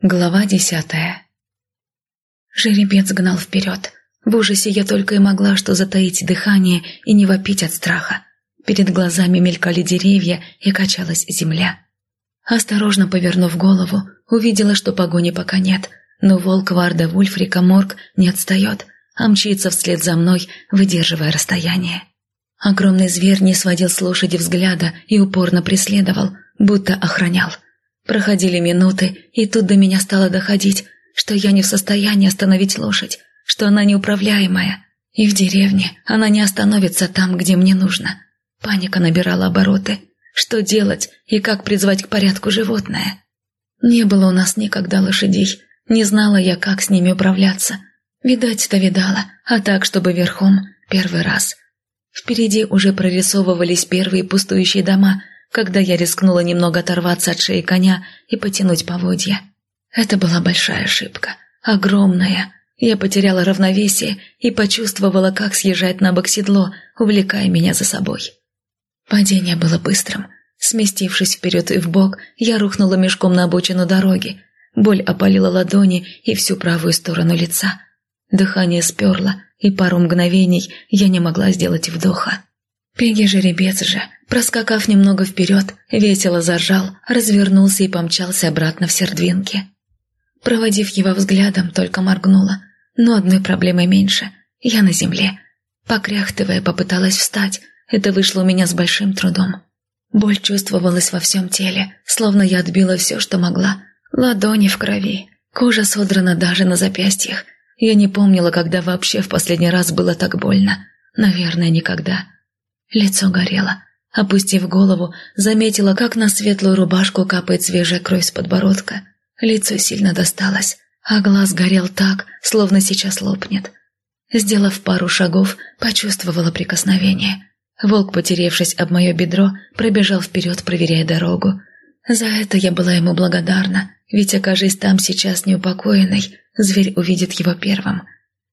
Глава десятая Жеребец гнал вперед. В ужасе я только и могла что затаить дыхание и не вопить от страха. Перед глазами мелькали деревья и качалась земля. Осторожно повернув голову, увидела, что погони пока нет, но волк Варда Вульфрика Морг не отстает, а мчится вслед за мной, выдерживая расстояние. Огромный зверь не сводил с лошади взгляда и упорно преследовал, будто охранял – Проходили минуты, и тут до меня стало доходить, что я не в состоянии остановить лошадь, что она неуправляемая, и в деревне она не остановится там, где мне нужно. Паника набирала обороты. Что делать и как призвать к порядку животное? Не было у нас никогда лошадей, не знала я, как с ними управляться. Видать-то видала, а так, чтобы верхом, первый раз. Впереди уже прорисовывались первые пустующие дома – когда я рискнула немного оторваться от шеи коня и потянуть поводья. Это была большая ошибка. Огромная. Я потеряла равновесие и почувствовала, как съезжает на бок седло, увлекая меня за собой. Падение было быстрым. Сместившись вперед и вбок, я рухнула мешком на обочину дороги. Боль опалила ладони и всю правую сторону лица. Дыхание сперло, и пару мгновений я не могла сделать вдоха. Пеги жеребец же, проскакав немного вперед, весело заржал, развернулся и помчался обратно в сердвинки. Проводив его взглядом, только моргнула. Но одной проблемой меньше. Я на земле. Покряхтывая, попыталась встать. Это вышло у меня с большим трудом. Боль чувствовалась во всем теле, словно я отбила все, что могла. Ладони в крови, кожа содрана даже на запястьях. Я не помнила, когда вообще в последний раз было так больно. Наверное, никогда. Лицо горело. Опустив голову, заметила, как на светлую рубашку капает свежая кровь с подбородка. Лицо сильно досталось, а глаз горел так, словно сейчас лопнет. Сделав пару шагов, почувствовала прикосновение. Волк, потеревшись об мое бедро, пробежал вперед, проверяя дорогу. За это я была ему благодарна, ведь, окажись там сейчас неупокоенный, зверь увидит его первым.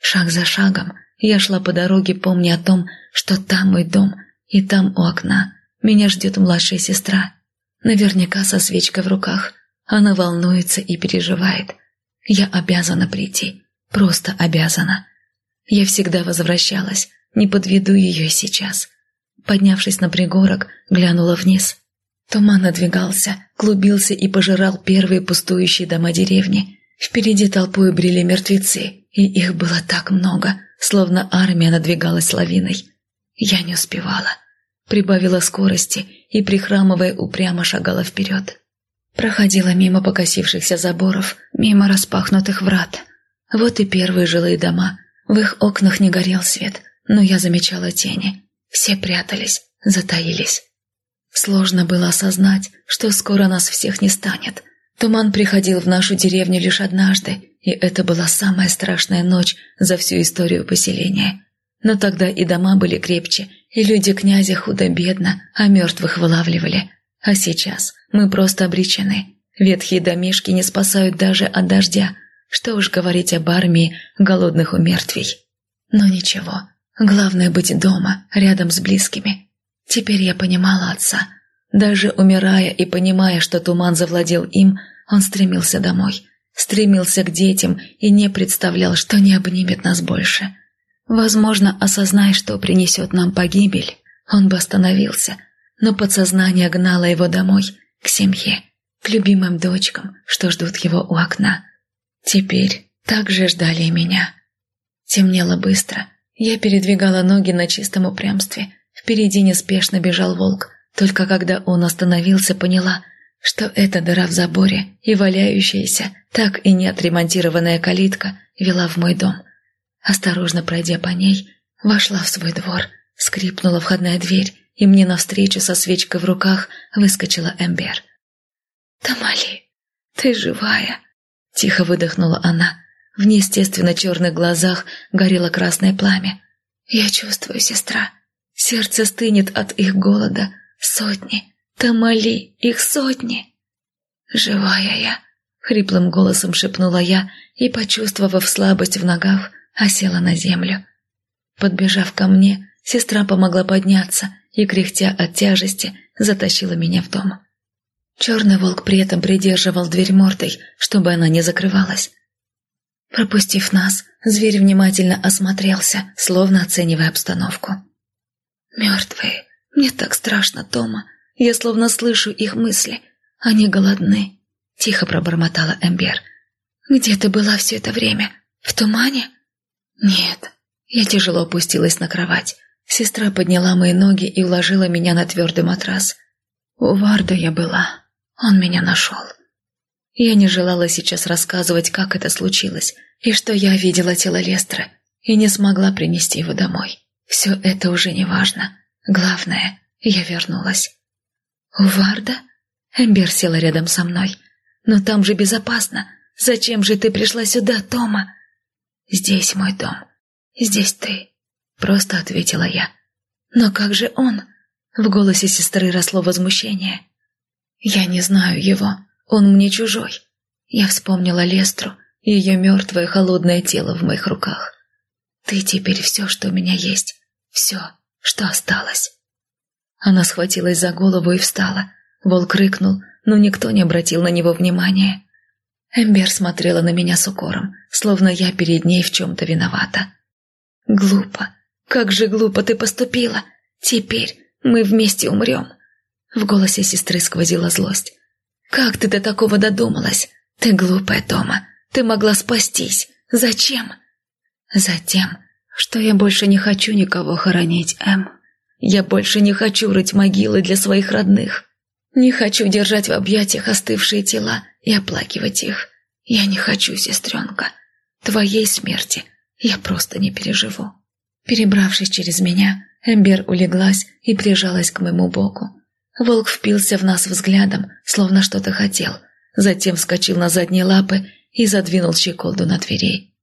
Шаг за шагом я шла по дороге, помня о том, что там мой дом, и там у окна меня ждет младшая сестра. Наверняка со свечкой в руках. Она волнуется и переживает. Я обязана прийти. Просто обязана. Я всегда возвращалась. Не подведу ее сейчас. Поднявшись на пригорок, глянула вниз. Туман надвигался, клубился и пожирал первые пустующие дома деревни. Впереди толпой брели мертвецы, и их было так много, словно армия надвигалась лавиной. Я не успевала. Прибавила скорости и, прихрамывая, упрямо шагала вперед. Проходила мимо покосившихся заборов, мимо распахнутых врат. Вот и первые жилые дома. В их окнах не горел свет, но я замечала тени. Все прятались, затаились. Сложно было осознать, что скоро нас всех не станет. Туман приходил в нашу деревню лишь однажды, и это была самая страшная ночь за всю историю поселения. Но тогда и дома были крепче, и люди князя худо-бедно, а мертвых вылавливали. А сейчас мы просто обречены. Ветхие домишки не спасают даже от дождя. Что уж говорить об армии голодных умертвий. Но ничего, главное быть дома, рядом с близкими. Теперь я понимала отца. Даже умирая и понимая, что туман завладел им, он стремился домой. Стремился к детям и не представлял, что не обнимет нас больше. Возможно, осознай, что принесет нам погибель, он бы остановился, но подсознание гнало его домой, к семье, к любимым дочкам, что ждут его у окна. Теперь также ждали и меня. Темнело быстро, я передвигала ноги на чистом упрямстве. Впереди неспешно бежал волк, только когда он остановился, поняла, что эта дыра в заборе и валяющаяся, так и не отремонтированная калитка вела в мой дом. Осторожно пройдя по ней, вошла в свой двор, скрипнула входная дверь, и мне навстречу со свечкой в руках выскочила Эмбер. «Тамали, ты живая!» — тихо выдохнула она. В неестественно черных глазах горело красное пламя. «Я чувствую, сестра. Сердце стынет от их голода. Сотни. Тамали, их сотни!» «Живая я!» — хриплым голосом шепнула я и, почувствовав слабость в ногах, осела на землю. Подбежав ко мне, сестра помогла подняться и, кряхтя от тяжести, затащила меня в дом. Черный волк при этом придерживал дверь мордой, чтобы она не закрывалась. Пропустив нас, зверь внимательно осмотрелся, словно оценивая обстановку. «Мертвые. Мне так страшно, Тома. Я словно слышу их мысли. Они голодны», — тихо пробормотала Эмбер. «Где ты была все это время? В тумане?» «Нет». Я тяжело опустилась на кровать. Сестра подняла мои ноги и уложила меня на твердый матрас. У Варда я была. Он меня нашел. Я не желала сейчас рассказывать, как это случилось, и что я видела тело Лестра, и не смогла принести его домой. Все это уже не важно. Главное, я вернулась. «У Варда?» Эмбер села рядом со мной. «Но там же безопасно. Зачем же ты пришла сюда, Тома?» «Здесь мой дом. Здесь ты», — просто ответила я. «Но как же он?» В голосе сестры росло возмущение. «Я не знаю его. Он мне чужой». Я вспомнила Лестру, ее мертвое холодное тело в моих руках. «Ты теперь все, что у меня есть. Все, что осталось». Она схватилась за голову и встала. Волк рыкнул, но никто не обратил на него внимания. Эмбер смотрела на меня с укором, словно я перед ней в чем-то виновата. «Глупо. Как же глупо ты поступила. Теперь мы вместе умрем». В голосе сестры сквозила злость. «Как ты до такого додумалась? Ты глупая, Тома. Ты могла спастись. Зачем?» «Затем, что я больше не хочу никого хоронить, Эм. Я больше не хочу рыть могилы для своих родных. Не хочу держать в объятиях остывшие тела и оплакивать их. Я не хочу, сестренка. Твоей смерти я просто не переживу. Перебравшись через меня, Эмбер улеглась и прижалась к моему боку. Волк впился в нас взглядом, словно что-то хотел, затем вскочил на задние лапы и задвинул щеколду на двери.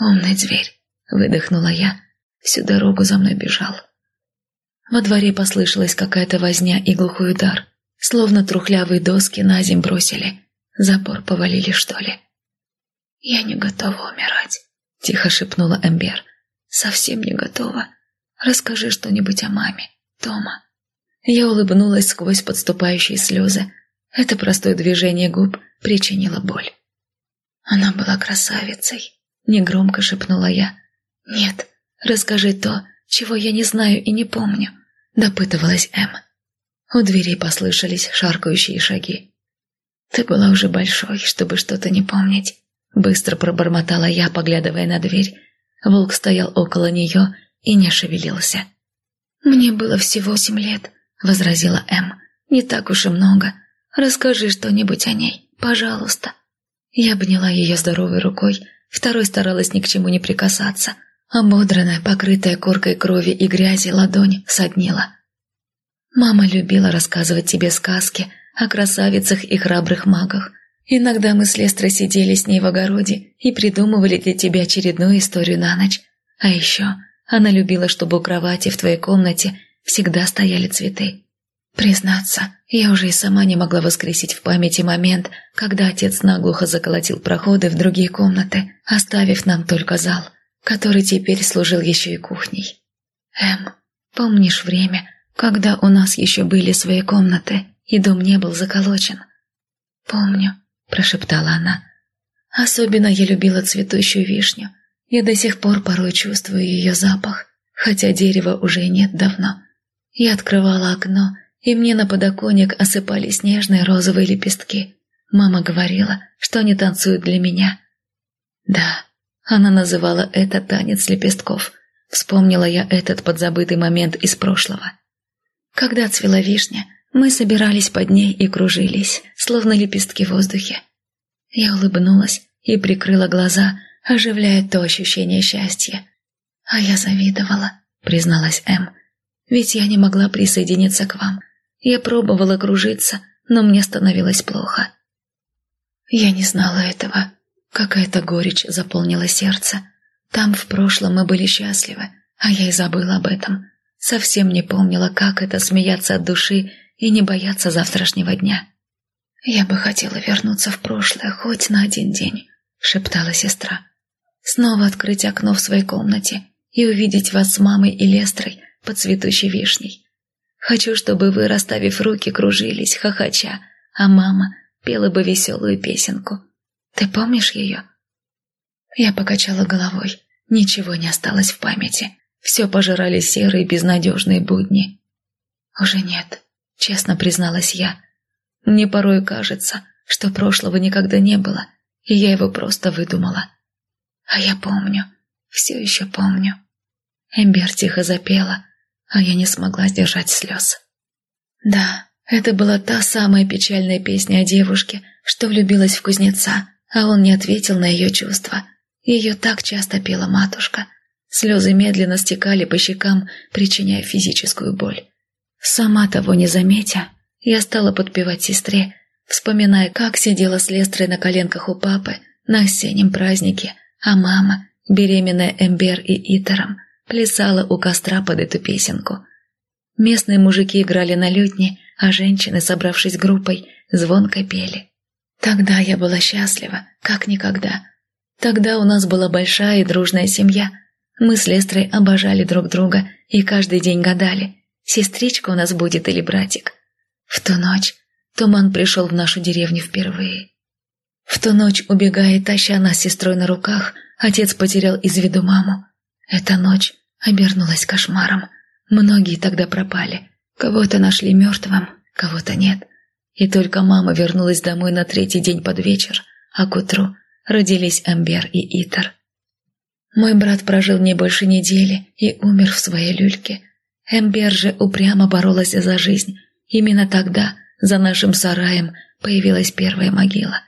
«Умный зверь», — выдохнула я, всю дорогу за мной бежал. Во дворе послышалась какая-то возня и глухой удар, словно трухлявые доски на земь бросили. Запор повалили, что ли. «Я не готова умирать», — тихо шепнула Эмбер. «Совсем не готова. Расскажи что-нибудь о маме, Тома». Я улыбнулась сквозь подступающие слезы. Это простое движение губ причинило боль. Она была красавицей, негромко шепнула я. Нет, расскажи то, чего я не знаю и не помню, допытывалась Эм. У дверей послышались шаркающие шаги. Ты была уже большой, чтобы что-то не помнить. Быстро пробормотала я, поглядывая на дверь. Волк стоял около нее и не шевелился. «Мне было всего семь лет», — возразила Эм. «Не так уж и много. Расскажи что-нибудь о ней, пожалуйста». Я обняла ее здоровой рукой, второй старалась ни к чему не прикасаться. Ободранная, покрытая коркой крови и грязи, ладонь соднила. «Мама любила рассказывать тебе сказки о красавицах и храбрых магах. Иногда мы с Лестрой сидели с ней в огороде и придумывали для тебя очередную историю на ночь. А еще она любила, чтобы у кровати в твоей комнате всегда стояли цветы. Признаться, я уже и сама не могла воскресить в памяти момент, когда отец наглухо заколотил проходы в другие комнаты, оставив нам только зал, который теперь служил еще и кухней. Эм, помнишь время, когда у нас еще были свои комнаты, и дом не был заколочен? Помню, прошептала она. Особенно я любила цветущую вишню. Я до сих пор порой чувствую ее запах, хотя дерева уже нет давно. Я открывала окно, и мне на подоконник осыпались нежные розовые лепестки. Мама говорила, что они танцуют для меня. Да, она называла это танец лепестков. Вспомнила я этот подзабытый момент из прошлого. Когда цвела вишня, мы собирались под ней и кружились, словно лепестки в воздухе. Я улыбнулась и прикрыла глаза, оживляя то ощущение счастья. «А я завидовала», — призналась Эм. «Ведь я не могла присоединиться к вам. Я пробовала кружиться, но мне становилось плохо». Я не знала этого. Какая-то горечь заполнила сердце. Там в прошлом мы были счастливы, а я и забыла об этом. Совсем не помнила, как это смеяться от души и не бояться завтрашнего дня. «Я бы хотела вернуться в прошлое хоть на один день», — шептала сестра. «Снова открыть окно в своей комнате и увидеть вас с мамой и Лестрой под цветущей вишней. Хочу, чтобы вы, расставив руки, кружились, хохоча, а мама пела бы веселую песенку. Ты помнишь ее?» Я покачала головой. Ничего не осталось в памяти. Все пожирали серые безнадежные будни. «Уже нет», — честно призналась я. «Мне порой кажется, что прошлого никогда не было, и я его просто выдумала. А я помню, все еще помню». Эмбер тихо запела, а я не смогла сдержать слез. Да, это была та самая печальная песня о девушке, что влюбилась в кузнеца, а он не ответил на ее чувства. Ее так часто пела матушка. Слезы медленно стекали по щекам, причиняя физическую боль. Сама того не заметя, я стала подпевать сестре, вспоминая, как сидела с Лестрой на коленках у папы на осеннем празднике, а мама, беременная Эмбер и Итером, плясала у костра под эту песенку. Местные мужики играли на лютне, а женщины, собравшись группой, звонко пели. Тогда я была счастлива, как никогда. Тогда у нас была большая и дружная семья. Мы с Лестрой обожали друг друга и каждый день гадали, сестричка у нас будет или братик. В ту ночь Туман пришел в нашу деревню впервые. В ту ночь, убегая, таща нас с сестрой на руках, отец потерял из виду маму. Эта ночь обернулась кошмаром. Многие тогда пропали. Кого-то нашли мертвым, кого-то нет. И только мама вернулась домой на третий день под вечер, а к утру родились Амбер и Итер. Мой брат прожил не больше недели и умер в своей люльке. Эмбер же упрямо боролась за жизнь. Именно тогда, за нашим сараем, появилась первая могила.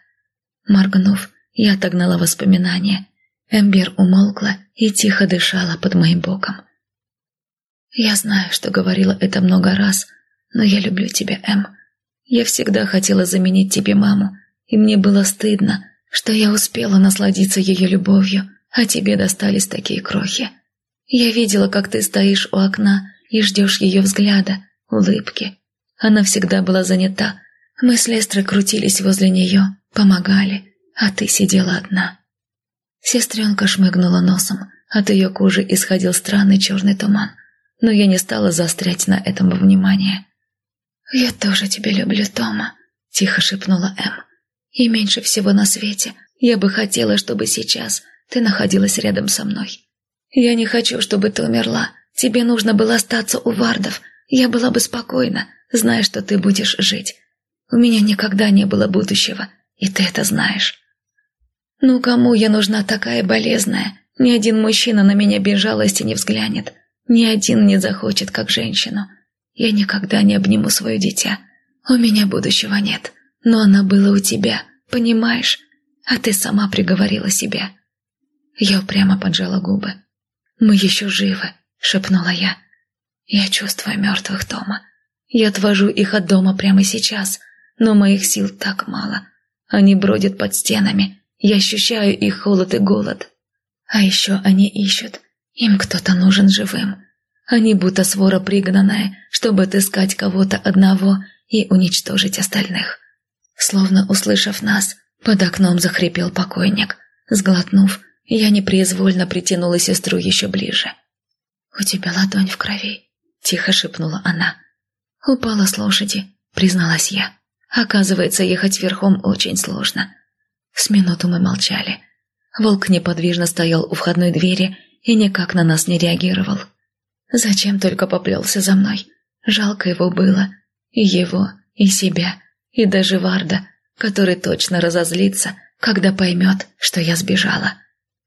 Моргнув, я отогнала воспоминания. Эмбер умолкла и тихо дышала под моим боком. «Я знаю, что говорила это много раз, но я люблю тебя, Эм. Я всегда хотела заменить тебе маму, и мне было стыдно, что я успела насладиться ее любовью, а тебе достались такие крохи. Я видела, как ты стоишь у окна и ждешь ее взгляда, улыбки. Она всегда была занята. Мы с Лестрой крутились возле нее, помогали, а ты сидела одна. Сестренка шмыгнула носом, от ее кожи исходил странный черный туман, но я не стала заострять на этом внимание. «Я тоже тебя люблю, Тома», — тихо шепнула Эм. «И меньше всего на свете я бы хотела, чтобы сейчас ты находилась рядом со мной. Я не хочу, чтобы ты умерла. Тебе нужно было остаться у Вардов. Я была бы спокойна, зная, что ты будешь жить. У меня никогда не было будущего, и ты это знаешь». «Ну, кому я нужна такая болезная? Ни один мужчина на меня без жалости не взглянет. Ни один не захочет, как женщину. Я никогда не обниму свое дитя. У меня будущего нет, но оно было у тебя, понимаешь? А ты сама приговорила себя. Я прямо поджала губы. «Мы еще живы», — шепнула я. «Я чувствую мертвых Тома. Я отвожу их от дома прямо сейчас, но моих сил так мало. Они бродят под стенами, я ощущаю их холод и голод. А еще они ищут, им кто-то нужен живым. Они будто свора пригнанная, чтобы отыскать кого-то одного и уничтожить остальных. Словно услышав нас, под окном захрипел покойник. Сглотнув, я непроизвольно притянула сестру еще ближе. «У тебя ладонь в крови», — тихо шепнула она. «Упала с лошади», — призналась я. «Оказывается, ехать верхом очень сложно». С минуту мы молчали. Волк неподвижно стоял у входной двери и никак на нас не реагировал. Зачем только поплелся за мной? Жалко его было. И его, и себя, и даже Варда, который точно разозлится, когда поймет, что я сбежала.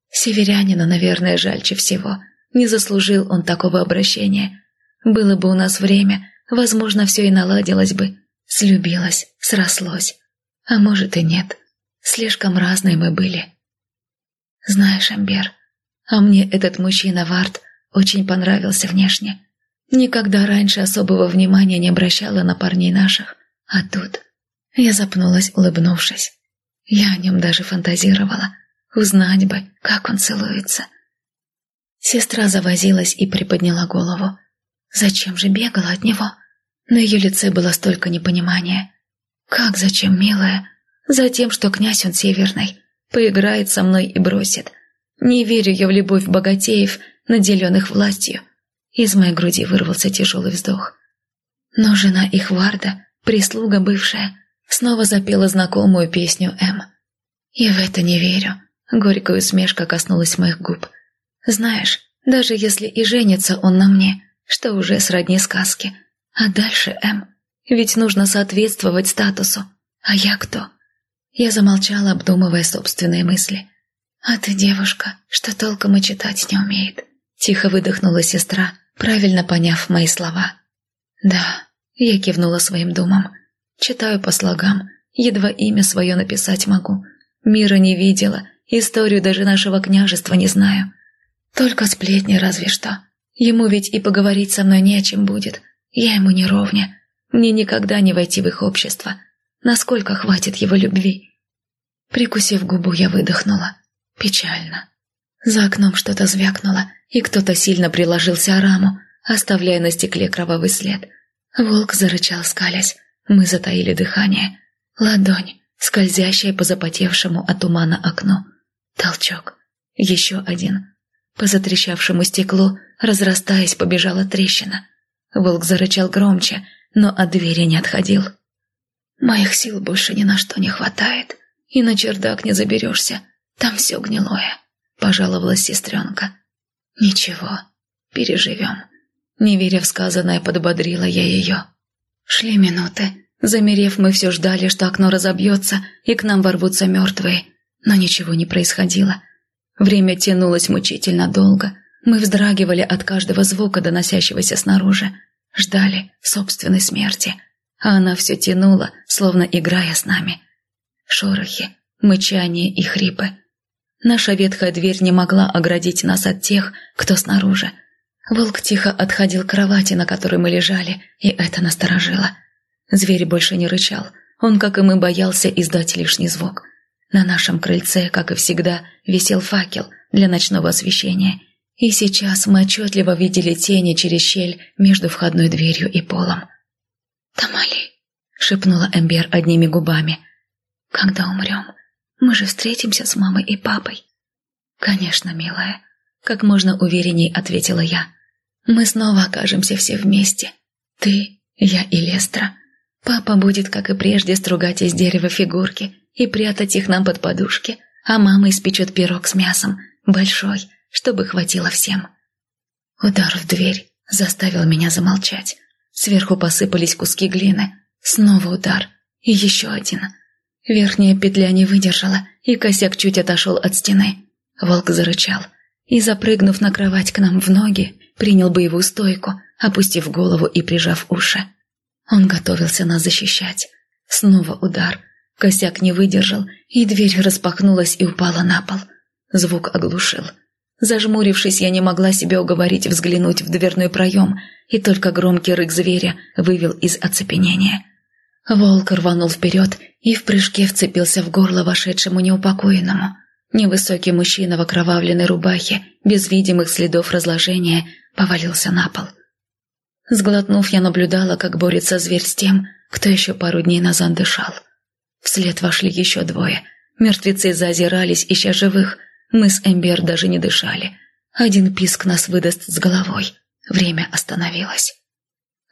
Северянина, наверное, жальче всего. Не заслужил он такого обращения. Было бы у нас время, возможно, все и наладилось бы. Слюбилось, срослось. А может и нет. Слишком разные мы были. Знаешь, Амбер, а мне этот мужчина Вард очень понравился внешне. Никогда раньше особого внимания не обращала на парней наших. А тут... Я запнулась, улыбнувшись. Я о нем даже фантазировала. Узнать бы, как он целуется. Сестра завозилась и приподняла голову. Зачем же бегала от него? На ее лице было столько непонимания. «Как зачем, милая? Затем, что князь он северный. Поиграет со мной и бросит. Не верю я в любовь богатеев наделенных властью. Из моей груди вырвался тяжелый вздох. Но жена их Варда, прислуга бывшая, Снова запела знакомую песню М. «И в это не верю». Горькая усмешка коснулась моих губ. «Знаешь, даже если и женится он на мне, что уже сродни сказке. А дальше, М, ведь нужно соответствовать статусу. А я кто?» Я замолчала, обдумывая собственные мысли. «А ты девушка, что толком и читать не умеет», — тихо выдохнула сестра, правильно поняв мои слова. «Да», — я кивнула своим думам. «Читаю по слогам, едва имя свое написать могу. Мира не видела, историю даже нашего княжества не знаю. Только сплетни разве что. Ему ведь и поговорить со мной не о чем будет. Я ему не ровня. Мне никогда не войти в их общество. Насколько хватит его любви?» Прикусив губу, я выдохнула. Печально. За окном что-то звякнуло, и кто-то сильно приложился о раму, оставляя на стекле кровавый след. Волк зарычал, скалясь. Мы затаили дыхание. Ладонь, скользящая по запотевшему от тумана окну. Толчок. Еще один. По затрещавшему стеклу, разрастаясь, побежала трещина. Волк зарычал громче, но от двери не отходил. «Моих сил больше ни на что не хватает, и на чердак не заберешься. Там все гнилое», — пожаловалась сестренка. «Ничего, переживем». Не веря в сказанное, подбодрила я ее. Шли минуты. Замерев, мы все ждали, что окно разобьется, и к нам ворвутся мертвые. Но ничего не происходило. Время тянулось мучительно долго. Мы вздрагивали от каждого звука, доносящегося снаружи. Ждали собственной смерти. А она все тянула, словно играя с нами. Шорохи, мычание и хрипы. Наша ветхая дверь не могла оградить нас от тех, кто снаружи. Волк тихо отходил к кровати, на которой мы лежали, и это насторожило. Зверь больше не рычал. Он, как и мы, боялся издать лишний звук. На нашем крыльце, как и всегда, висел факел для ночного освещения. И сейчас мы отчетливо видели тени через щель между входной дверью и полом. «Тамали», — шепнула Эмбер одними губами. «Когда умрем?» Мы же встретимся с мамой и папой». «Конечно, милая», — как можно уверенней ответила я. «Мы снова окажемся все вместе. Ты, я и Лестра. Папа будет, как и прежде, стругать из дерева фигурки и прятать их нам под подушки, а мама испечет пирог с мясом, большой, чтобы хватило всем». Удар в дверь заставил меня замолчать. Сверху посыпались куски глины. Снова удар. И еще один — Верхняя петля не выдержала, и косяк чуть отошел от стены. Волк зарычал и, запрыгнув на кровать к нам в ноги, принял боевую стойку, опустив голову и прижав уши. Он готовился нас защищать. Снова удар. Косяк не выдержал, и дверь распахнулась и упала на пол. Звук оглушил. Зажмурившись, я не могла себя уговорить взглянуть в дверной проем, и только громкий рык зверя вывел из оцепенения. Волк рванул вперед и в прыжке вцепился в горло вошедшему неупокоенному. Невысокий мужчина в окровавленной рубахе, без видимых следов разложения, повалился на пол. Сглотнув, я наблюдала, как борется зверь с тем, кто еще пару дней назад дышал. Вслед вошли еще двое. Мертвецы зазирались, ища живых. Мы с Эмбер даже не дышали. Один писк нас выдаст с головой. Время остановилось.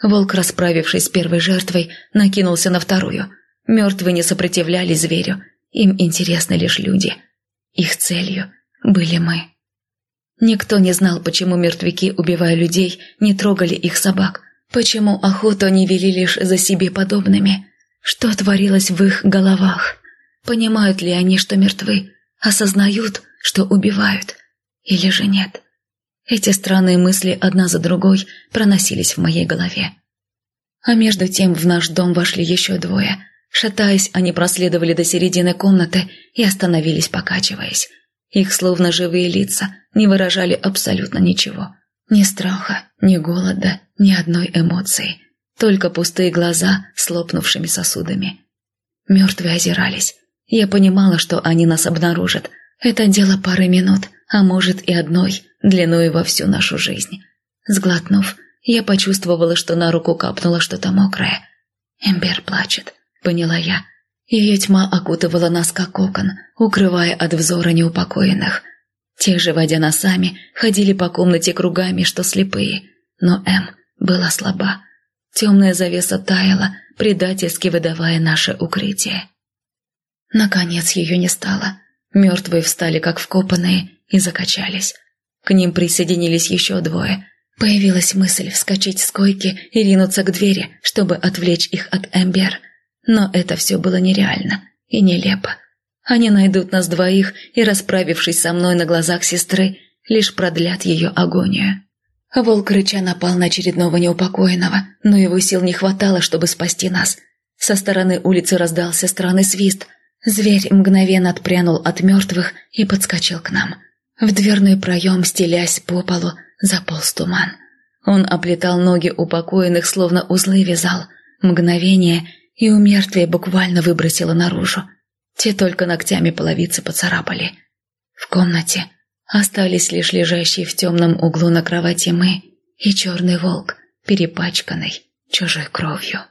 Волк, расправившись с первой жертвой, накинулся на вторую. Мертвые не сопротивлялись зверю. Им интересны лишь люди. Их целью были мы. Никто не знал, почему мертвяки, убивая людей, не трогали их собак. Почему охоту они вели лишь за себе подобными. Что творилось в их головах? Понимают ли они, что мертвы? Осознают, что убивают? Или же нет? Эти странные мысли одна за другой проносились в моей голове. А между тем в наш дом вошли еще двое. Шатаясь, они проследовали до середины комнаты и остановились, покачиваясь. Их словно живые лица не выражали абсолютно ничего. Ни страха, ни голода, ни одной эмоции. Только пустые глаза с лопнувшими сосудами. Мертвые озирались. Я понимала, что они нас обнаружат. Это дело пары минут, а может и одной – длиной во всю нашу жизнь. Сглотнув, я почувствовала, что на руку капнуло что-то мокрое. Эмбер плачет, поняла я. Ее тьма окутывала нас как окон, укрывая от взора неупокоенных. Те же, водя носами, ходили по комнате кругами, что слепые. Но Эм была слаба. Темная завеса таяла, предательски выдавая наше укрытие. Наконец ее не стало. Мертвые встали как вкопанные и закачались. К ним присоединились еще двое. Появилась мысль вскочить с койки и ринуться к двери, чтобы отвлечь их от Эмбер. Но это все было нереально и нелепо. Они найдут нас двоих и, расправившись со мной на глазах сестры, лишь продлят ее агонию. Волк рыча напал на очередного неупокоенного, но его сил не хватало, чтобы спасти нас. Со стороны улицы раздался странный свист. Зверь мгновенно отпрянул от мертвых и подскочил к нам. В дверной проем, стелясь по полу, заполз туман. Он оплетал ноги упокоенных, словно узлы вязал. Мгновение, и у мертвия буквально выбросило наружу. Те только ногтями половицы поцарапали. В комнате остались лишь лежащие в темном углу на кровати мы и черный волк, перепачканный чужой кровью.